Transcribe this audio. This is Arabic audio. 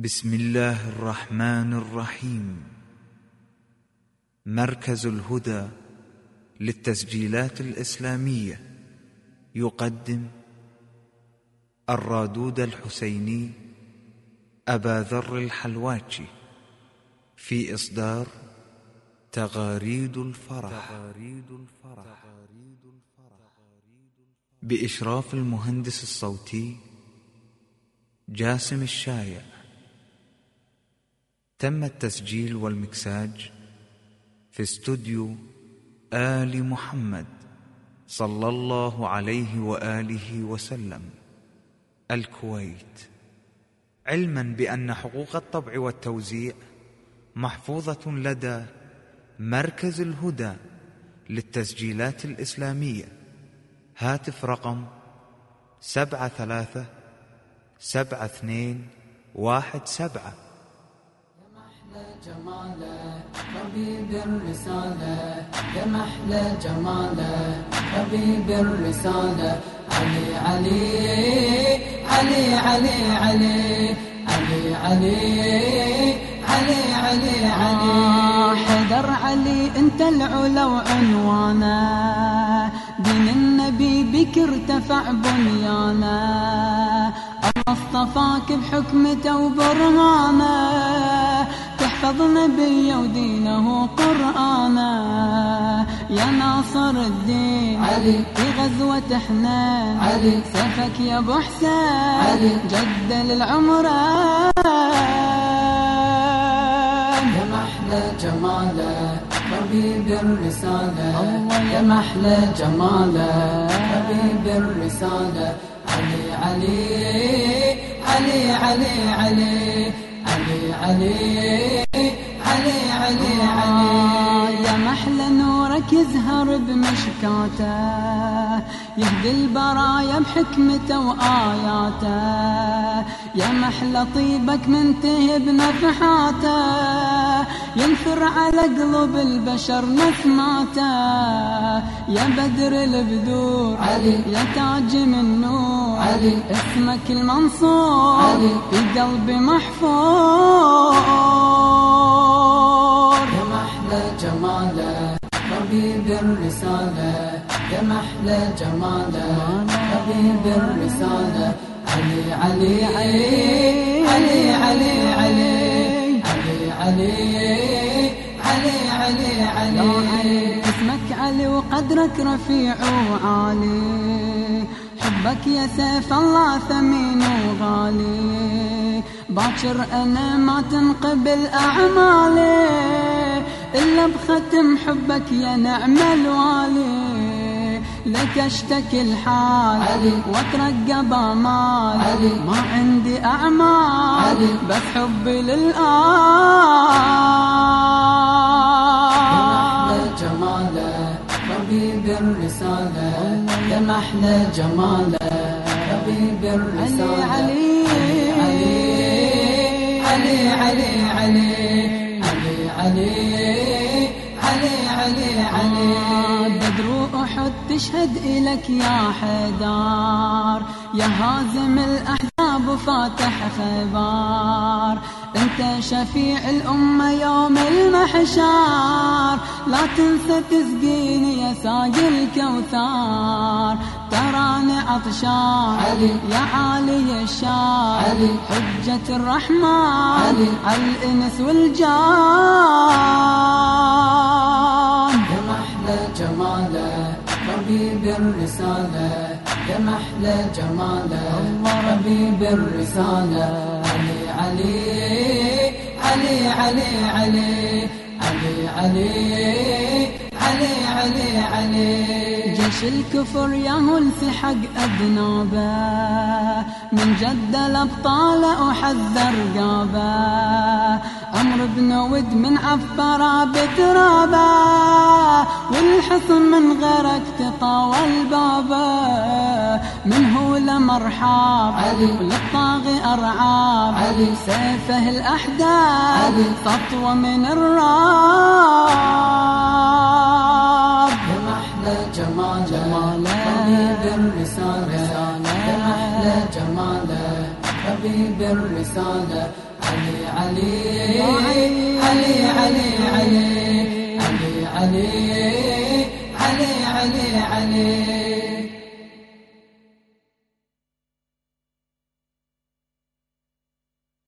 بسم الله الرحمن الرحيم. مركز الهدى للتسجيلات الإسلامية. يقدم الرادود الحسيني أبا ذر الحلواتشي في إصدار تغاريد الفرح. بإشراف المهندس الصوتي جاسم الشايع. تم التسجيل والمكساج في استوديو آل محمد صلى الله عليه وآله وسلم الكويت. علما بأن حقوق الطبع والتوزيع محفوظة لدى مركز الهدى للتسجيلات الإسلامية. هاتف رقم سبعة ثلاثة سبعة اثنين واحد سبعة. جماله حبيب الرسالة يا محلى جماله حبيب الرسالة. علي علي علي علي علي علي علي علي علي علي. حدر علي انت العلا وعنوانه. دين النبي بك ارتفع بنيانه. الله اصطفاك بحكمته وبرهانه. تحفظ نبيه ودينه قرآنه يا ناصر الدين علي. في غزوة حنين علي. سيفك يا أبو حسين علي. جد العمران يا محلى جماله حبيب الرسالة. الله يا محلى جماله حبيب الرسالة. علي علي علي علي علي علي علي. علي يا محلى نورك يزهر بمشكاته يهدي البرايا بحكمته وآياته. يا محلى طيبك منتهي بنفحاته ينثر على قلوب البشر نسماته. يا بدر البدور علي. يا تاج من نور علي. اسمك المنصور علي. في قلبي محفور الرسالة يا محلى جمالة. حبيب الرسالة علي علي علي علي علي علي. علي علي علي علي علي. اسمك علي وقدرك رفيع وعالي. حبك يا سيف الله ثمين وغالي. باكر أنا ما تنقبل اعمالي إلا بختم حبك يا نعم الوالي لك أشتكي الحال واترقى بامال ما عندي أعمال بس حبي للآل جمالة حبيب الرسالة يا محلى جمالة حبيب الرسالة علي علي. علي علي بدر أحد تشهد إلك يا حيدار يا هازم الأحزاب وفاتح خيبار أنت شفيع الأمة يوم المحشار. لا تنسى تسقيني يا ساقي الكوثار. تراني عطشان علي. يا عالي الشان علي. حجة الرحمن. علي. على الإنس محلى جمالة حبيب الرسالة يا محلى جمالة حبيب الرسالة. علي علي علي علي علي علي علي علي علي علي. جيش الكفر يهو انسحق أذنابه من جد الأبطال أحذر رقابه أمر بن ود من عفرة بترابه. الحصن من غيرك تطاول بابه من هو لمرحاب وللطاغي أرعاب. علي سيفه الأحداث. علي سطوة من الراب كم أحلى جماله. حبيب الرسالة. كم أحلى جماله. حبيب الرسالة. علي علي. علي علي علي. علي علي. علي علي علي